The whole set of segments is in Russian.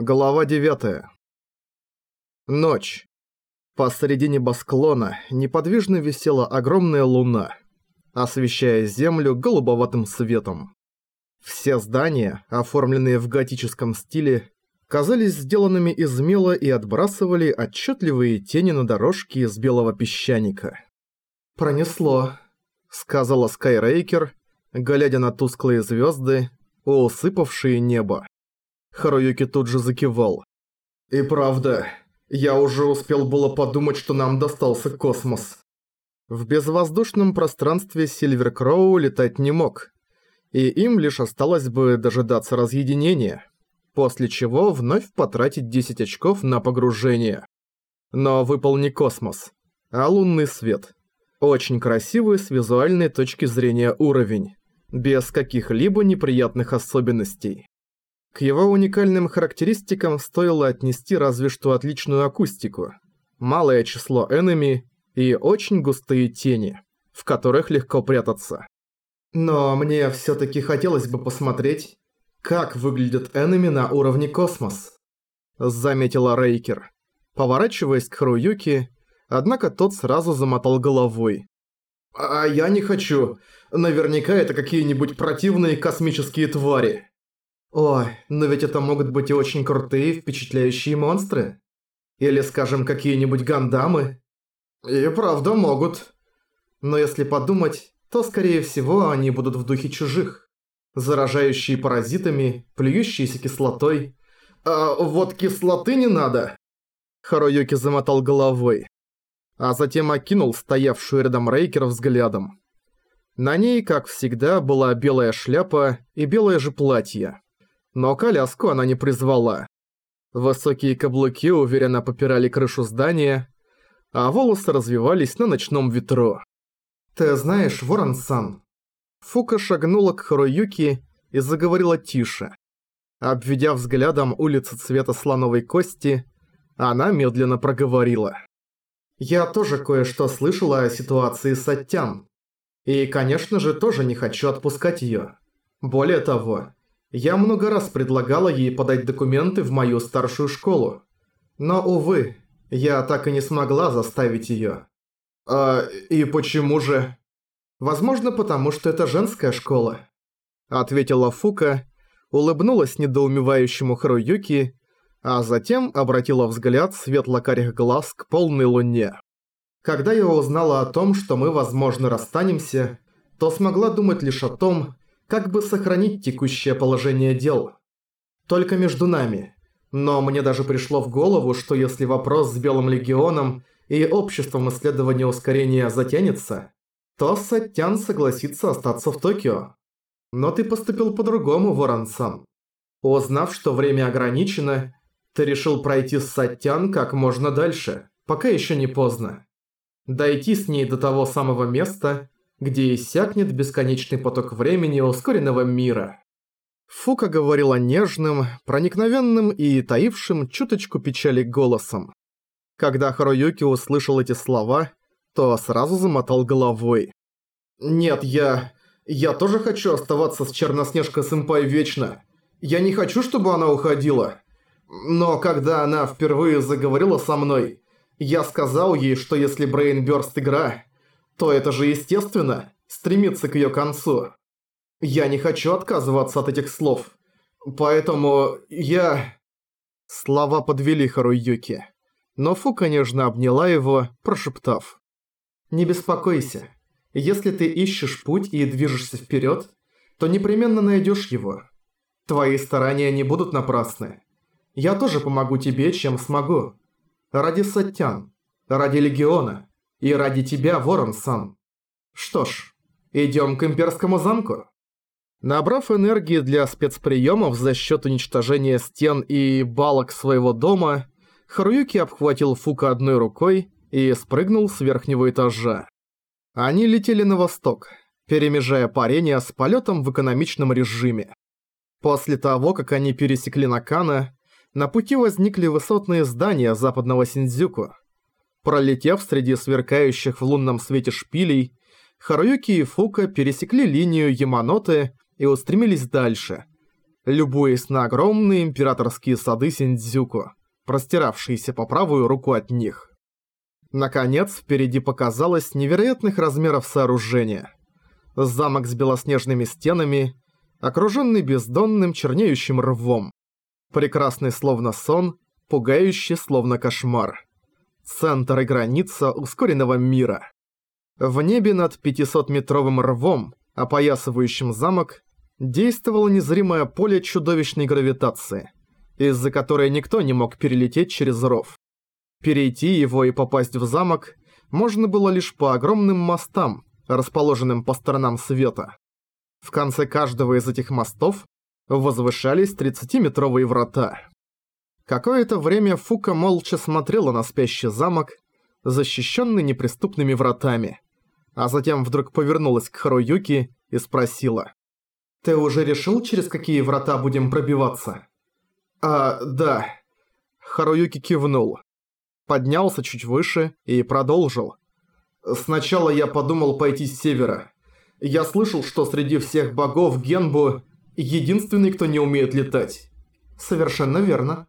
Глава 9. Ночь. Посреди небосклона неподвижно висела огромная луна, освещая землю голубоватым светом. Все здания, оформленные в готическом стиле, казались сделанными из мела и отбрасывали отчетливые тени на дорожке из белого песчаника. «Пронесло», — сказала Скайрейкер, глядя на тусклые звезды, усыпавшие небо. Харуюки тут же закивал. «И правда, я уже успел было подумать, что нам достался космос». В безвоздушном пространстве Сильвер Кроу летать не мог, и им лишь осталось бы дожидаться разъединения, после чего вновь потратить 10 очков на погружение. Но выпал не космос, а лунный свет. Очень красивый с визуальной точки зрения уровень, без каких-либо неприятных особенностей. К его уникальным характеристикам стоило отнести разве что отличную акустику, малое число энеми и очень густые тени, в которых легко прятаться. Но мне всё-таки хотелось бы посмотреть, как выглядят энеми на уровне космос, заметила Рейкер, поворачиваясь к Харуюки, однако тот сразу замотал головой. «А я не хочу. Наверняка это какие-нибудь противные космические твари». Ой, но ведь это могут быть и очень крутые, впечатляющие монстры. Или, скажем, какие-нибудь гандамы. И правда могут. Но если подумать, то, скорее всего, они будут в духе чужих. Заражающие паразитами, плюющиеся кислотой. А вот кислоты не надо. Харуюки замотал головой. А затем окинул стоявшую рядом Рейкер взглядом. На ней, как всегда, была белая шляпа и белое же платье но коляску она не призвала. Высокие каблуки уверенно попирали крышу здания, а волосы развивались на ночном ветру. «Ты знаешь, Ворон-сан...» Фука шагнула к Харуюки и заговорила тише. Обведя взглядом улицы цвета слоновой кости, она медленно проговорила. «Я тоже кое-что слышала о ситуации с Аттян. И, конечно же, тоже не хочу отпускать её. Более того, я много раз предлагала ей подать документы в мою старшую школу. Но, увы, я так и не смогла заставить её. А и почему же? Возможно, потому что это женская школа. Ответила Фука, улыбнулась недоумевающему Харуюки, а затем обратила взгляд светло-карих глаз к полной луне. Когда я узнала о том, что мы, возможно, расстанемся, то смогла думать лишь о том, как бы сохранить текущее положение дел. Только между нами. Но мне даже пришло в голову, что если вопрос с Белым Легионом и Обществом исследования ускорения затянется, то Саттян согласится остаться в Токио. Но ты поступил по-другому, Ворон-сан. Узнав, что время ограничено, ты решил пройти с Саттян как можно дальше, пока еще не поздно. Дойти с ней до того самого места, где иссякнет бесконечный поток времени ускоренного мира. Фука говорила нежным, проникновенным и таившим чуточку печали голосом. Когда Харуюки услышал эти слова, то сразу замотал головой. «Нет, я... я тоже хочу оставаться с Черноснежкой-сэмпай вечно. Я не хочу, чтобы она уходила. Но когда она впервые заговорила со мной, я сказал ей, что если Брейнбёрст игра, то это же естественно, стремиться к ее концу. Я не хочу отказываться от этих слов. Поэтому я... Слова подвели Харуюки. Но Фу, конечно, обняла его, прошептав. «Не беспокойся. Если ты ищешь путь и движешься вперед, то непременно найдешь его. Твои старания не будут напрасны. Я тоже помогу тебе, чем смогу. Ради Саттян, ради Легиона, и ради тебя, Ворон-сан. Что ж, идем к Имперскому замку. Набрав энергии для спецприемов за счет уничтожения стен и балок своего дома, Харуюки обхватил Фука одной рукой и спрыгнул с верхнего этажа. Они летели на восток, перемежая парение с полетом в экономичном режиме. После того, как они пересекли Накана, на пути возникли высотные здания западного Синдзюку – Пролетев среди сверкающих в лунном свете шпилей, Харуюки и Фука пересекли линию Яманоте и устремились дальше, любуясь на огромные императорские сады Синдзюку, простиравшиеся по правую руку от них. Наконец, впереди показалось невероятных размеров сооружение. Замок с белоснежными стенами, окруженный бездонным чернеющим рвом. Прекрасный словно сон, пугающий словно кошмар. Центр и граница ускоренного мира. В небе над 500-метровым рвом, опоясывающим замок, действовало незримое поле чудовищной гравитации, из-за которой никто не мог перелететь через ров. Перейти его и попасть в замок можно было лишь по огромным мостам, расположенным по сторонам света. В конце каждого из этих мостов возвышались 30-метровые врата. Какое-то время Фука молча смотрела на спящий замок, защищенный неприступными вратами, а затем вдруг повернулась к Харуюки и спросила. «Ты уже решил, через какие врата будем пробиваться?» «А, да». Харуюки кивнул. Поднялся чуть выше и продолжил. «Сначала я подумал пойти с севера. Я слышал, что среди всех богов Генбу единственный, кто не умеет летать. Совершенно верно.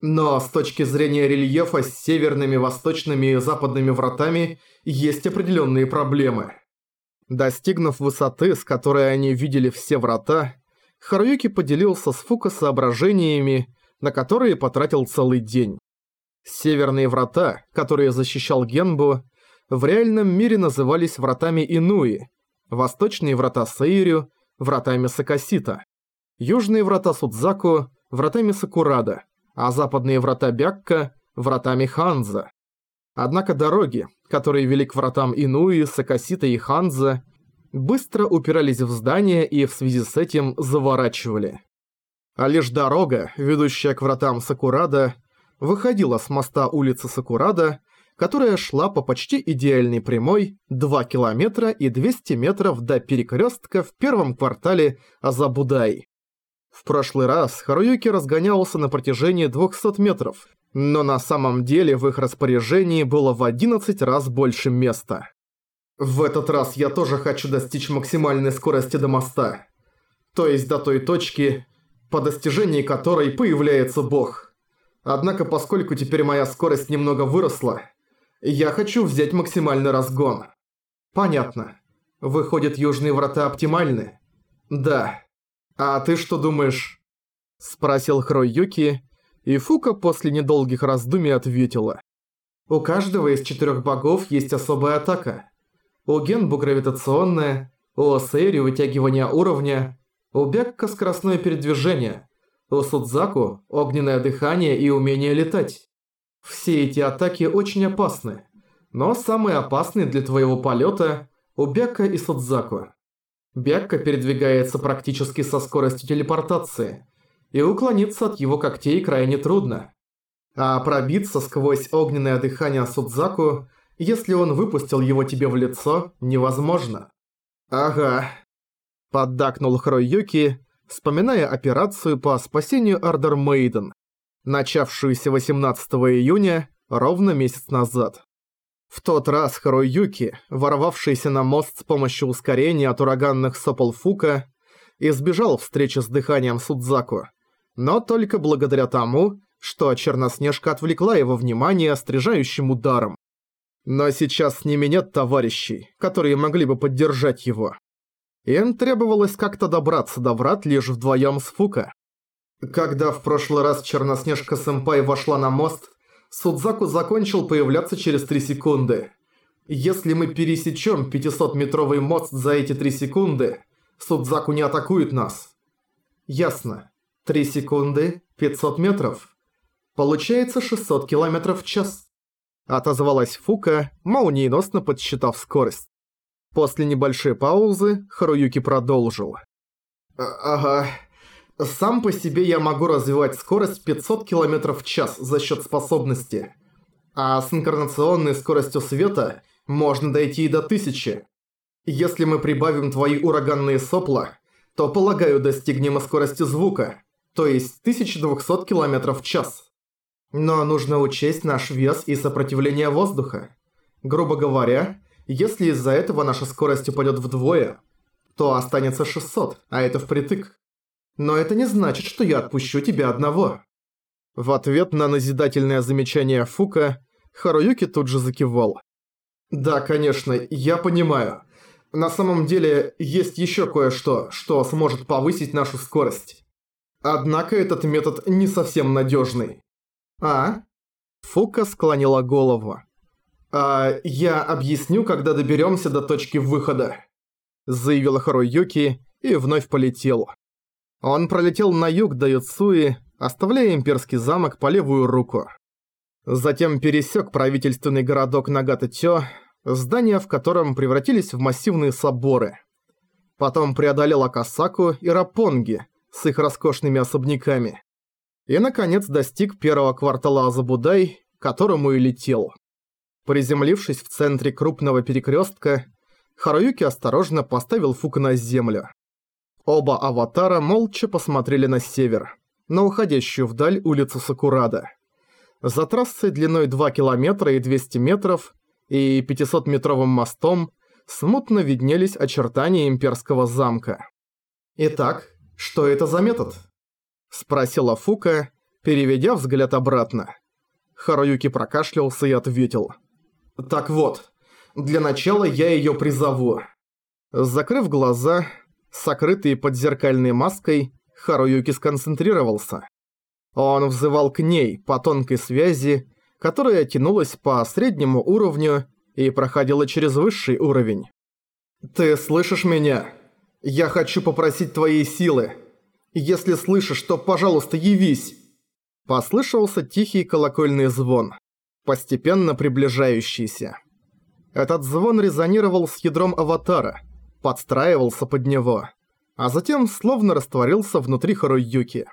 Но с точки зрения рельефа с северными, восточными и западными вратами есть определенные проблемы. Достигнув высоты, с которой они видели все врата, Харуюки поделился с Фука соображениями, на которые потратил целый день. Северные врата, которые защищал Генбу, в реальном мире назывались вратами Инуи, восточные врата Сейрю – вратами Сакасита, южные врата Судзаку – вратами Сакурада, а западные врата Бякка – вратами Ханза. Однако дороги, которые вели к вратам Инуи, Сакасита и Ханза, быстро упирались в здания и в связи с этим заворачивали. А лишь дорога, ведущая к вратам Сакурада, выходила с моста улицы Сакурада которая шла по почти идеальной прямой 2 километра и 200 метров до перекрестка в первом квартале Азабудай. В прошлый раз Харуюки разгонялся на протяжении 200 метров, но на самом деле в их распоряжении было в 11 раз больше места. В этот раз я тоже хочу достичь максимальной скорости до моста. То есть до той точки, по достижении которой появляется бог. Однако поскольку теперь моя скорость немного выросла, я хочу взять максимальный разгон. Понятно. Выходит, южные врата оптимальны? Да. А ты что думаешь? Спросил Хрой Юки, и Фука после недолгих раздумий ответила. У каждого из четырех богов есть особая атака. У Генбу гравитационная, у Осейри вытягивание уровня, у Бекка скоростное передвижение, у Судзаку огненное дыхание и умение летать. Все эти атаки очень опасны, но самые опасные для твоего полета у Бекка и Судзаку. Бекка передвигается практически со скоростью телепортации, и уклониться от его когтей крайне трудно. А пробиться сквозь огненное дыхание Судзаку, если он выпустил его тебе в лицо, невозможно. «Ага», – поддакнул Хрой Юки, вспоминая операцию по спасению Ардер Мейден начавшуюся 18 июня, ровно месяц назад. В тот раз Харуюки, ворвавшийся на мост с помощью ускорения от ураганных сопол Фука, избежал встречи с дыханием Судзаку, но только благодаря тому, что Черноснежка отвлекла его внимание острижающим ударом. Но сейчас с ними нет товарищей, которые могли бы поддержать его. Им требовалось как-то добраться до врат лишь вдвоем с Фука. Когда в прошлый раз Черноснежка-сэмпай вошла на мост, Судзаку закончил появляться через 3 секунды. Если мы пересечем 500-метровый мост за эти 3 секунды, Судзаку не атакует нас. Ясно. 3 секунды, 500 метров. Получается 600 километров в час. Отозвалась Фука, молниеносно подсчитав скорость. После небольшой паузы Харуюки продолжил. А «Ага, сам по себе я могу развивать скорость 500 км в час за счет способности. А с инкарнационной скоростью света можно дойти и до 1000. Если мы прибавим твои ураганные сопла, то, полагаю, достигнем и скорости звука, то есть 1200 км в час. Но нужно учесть наш вес и сопротивление воздуха. Грубо говоря, если из-за этого наша скорость упадет вдвое, то останется 600, а это впритык. Но это не значит, что я отпущу тебя одного». В ответ на назидательное замечание Фука, Харуюки тут же закивал. «Да, конечно, я понимаю. На самом деле, есть еще кое-что, что сможет повысить нашу скорость. Однако этот метод не совсем надежный. «А?» Фука склонила голову. «А я объясню, когда доберемся до точки выхода», заявила Харуюки и вновь полетел. Он пролетел на юг до Юцуи, оставляя имперский замок по левую руку. Затем пересек правительственный городок Нагата-Тё, здания в котором превратились в массивные соборы. Потом преодолел Акасаку и Рапонги с их роскошными особняками. И, наконец, достиг первого квартала Азабудай, к которому и летел. Приземлившись в центре крупного перекрестка, Харуюки осторожно поставил Фука на землю. Оба аватара молча посмотрели на север, на уходящую вдаль улицу Сакурада. За трассой длиной 2 километра и 200 метров и 500-метровым мостом смутно виднелись очертания имперского замка. «Итак, что это за метод?» – спросила Фука, переведя взгляд обратно. Харуюки прокашлялся и ответил. «Так вот, для начала я её призову». Закрыв глаза, сокрытые под зеркальной маской, Харуюки сконцентрировался. Он взывал к ней по тонкой связи, которая тянулась по среднему уровню и проходила через высший уровень. «Ты слышишь меня? Я хочу попросить твоей силы. Если слышишь, то, пожалуйста, явись!» Послышался тихий колокольный звон, постепенно приближающийся. Этот звон резонировал с ядром аватара, подстраивался под него, а затем словно растворился внутри Харуюки.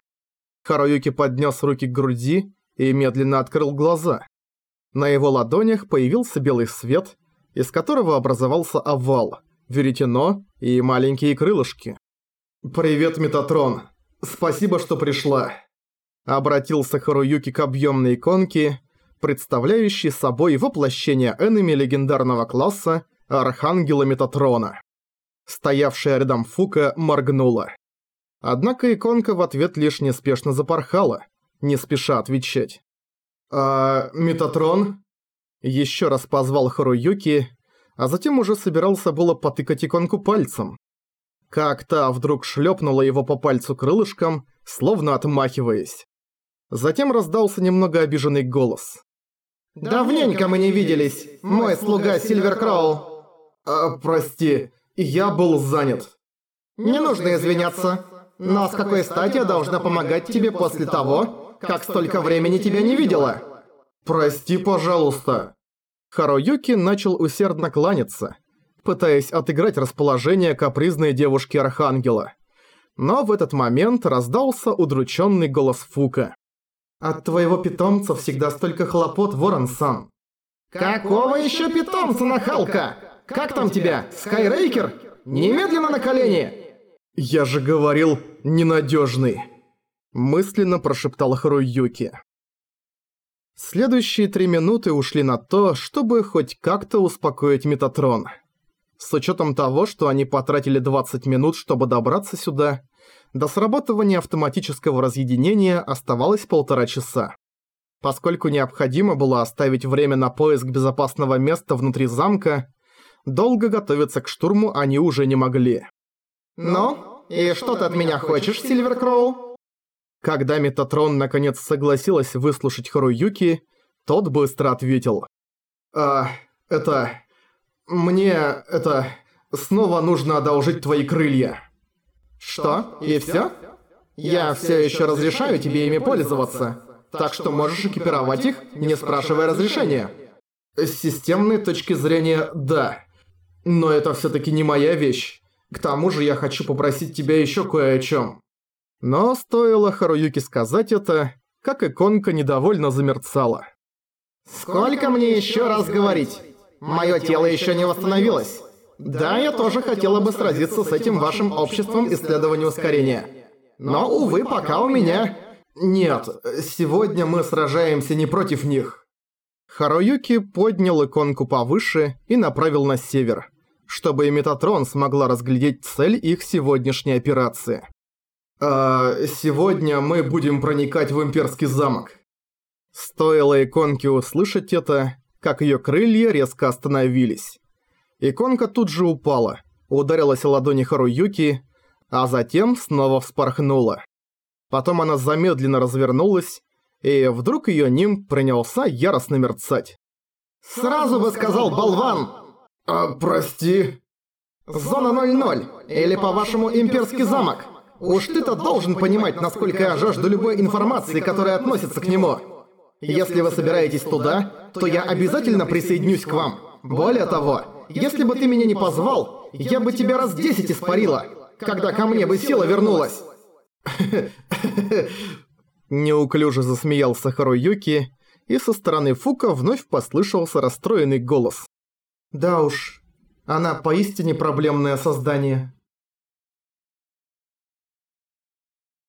Харуюки поднес руки к груди и медленно открыл глаза. На его ладонях появился белый свет, из которого образовался овал, веретено и маленькие крылышки. «Привет, Метатрон. Спасибо, что пришла». Обратился Харуюки к объемной иконке, представляющей собой воплощение энеми легендарного класса Архангела Метатрона. Стоявшая рядом Фука моргнула. Однако иконка в ответ лишь неспешно запорхала, не спеша отвечать. «А... Метатрон?» Еще раз позвал Харуюки, а затем уже собирался было потыкать иконку пальцем. Как та вдруг шлепнула его по пальцу крылышком, словно отмахиваясь. Затем раздался немного обиженный голос. «Давненько мы не виделись, мой слуга Сильверкроу!» «А, прости, я был занят». «Не нужно извиняться, но с какой стати я должна помогать тебе после того, как столько времени тебя не видела!» «Прости, пожалуйста!» Харуюки начал усердно кланяться, пытаясь отыграть расположение капризной девушки Архангела. Но в этот момент раздался удрученный голос Фука. «От твоего питомца всегда столько хлопот, Ворон-сан!» «Какого еще питомца, нахалка? Как там тебя, Скайрейкер? Немедленно на колени!» «Я же говорил, ненадежный мысленно прошептал Харуюки. Следующие три минуты ушли на то, чтобы хоть как-то успокоить Метатрон. С учетом того, что они потратили 20 минут, чтобы добраться сюда, до срабатывания автоматического разъединения оставалось полтора часа. Поскольку необходимо было оставить время на поиск безопасного места внутри замка, долго готовиться к штурму они уже не могли. «Ну, и что ты от меня хочешь, Сильверкроу?» Когда Метатрон наконец согласилась выслушать Харуюки, тот быстро ответил. «А, это... Мне... это... Снова нужно одолжить твои крылья». «Что? И всё? Я всё ещё разрешаю тебе ими пользоваться, так что можешь экипировать их, не спрашивая разрешения». С системной точки зрения, да. Но это всё-таки не моя вещь. К тому же я хочу попросить тебя ещё кое о чём. Но стоило Харуюке сказать это, как иконка недовольно замерцала. «Сколько мне еще раз говорить? Мое тело еще не восстановилось. Да, я тоже хотела бы сразиться с этим вашим обществом исследования ускорения. Но, увы, пока у меня... Нет, сегодня мы сражаемся не против них». Харуюки поднял иконку повыше и направил на север, чтобы и Метатрон смогла разглядеть цель их сегодняшней операции. А, сегодня мы будем проникать в имперский замок. Стоило иконке услышать это, как ее крылья резко остановились. Иконка тут же упала, ударилась о ладони Харуюки, а затем снова вспорхнула. Потом она замедленно развернулась, и вдруг ее ним принялся яростно мерцать. «Сразу бы сказал, болван!» «А, прости...» «Зона 00, или по-вашему имперский замок. Уж ты-то должен понимать, насколько я жажду любой информации, которая относится к нему. Если вы собираетесь туда, то я обязательно присоединюсь к вам. Более того, если бы ты меня не позвал, я бы тебя раз десять испарила, когда ко мне бы сила вернулась. Неуклюже засмеялся Харуюки, и со стороны Фука вновь послышался расстроенный голос. Да уж, она поистине проблемное создание.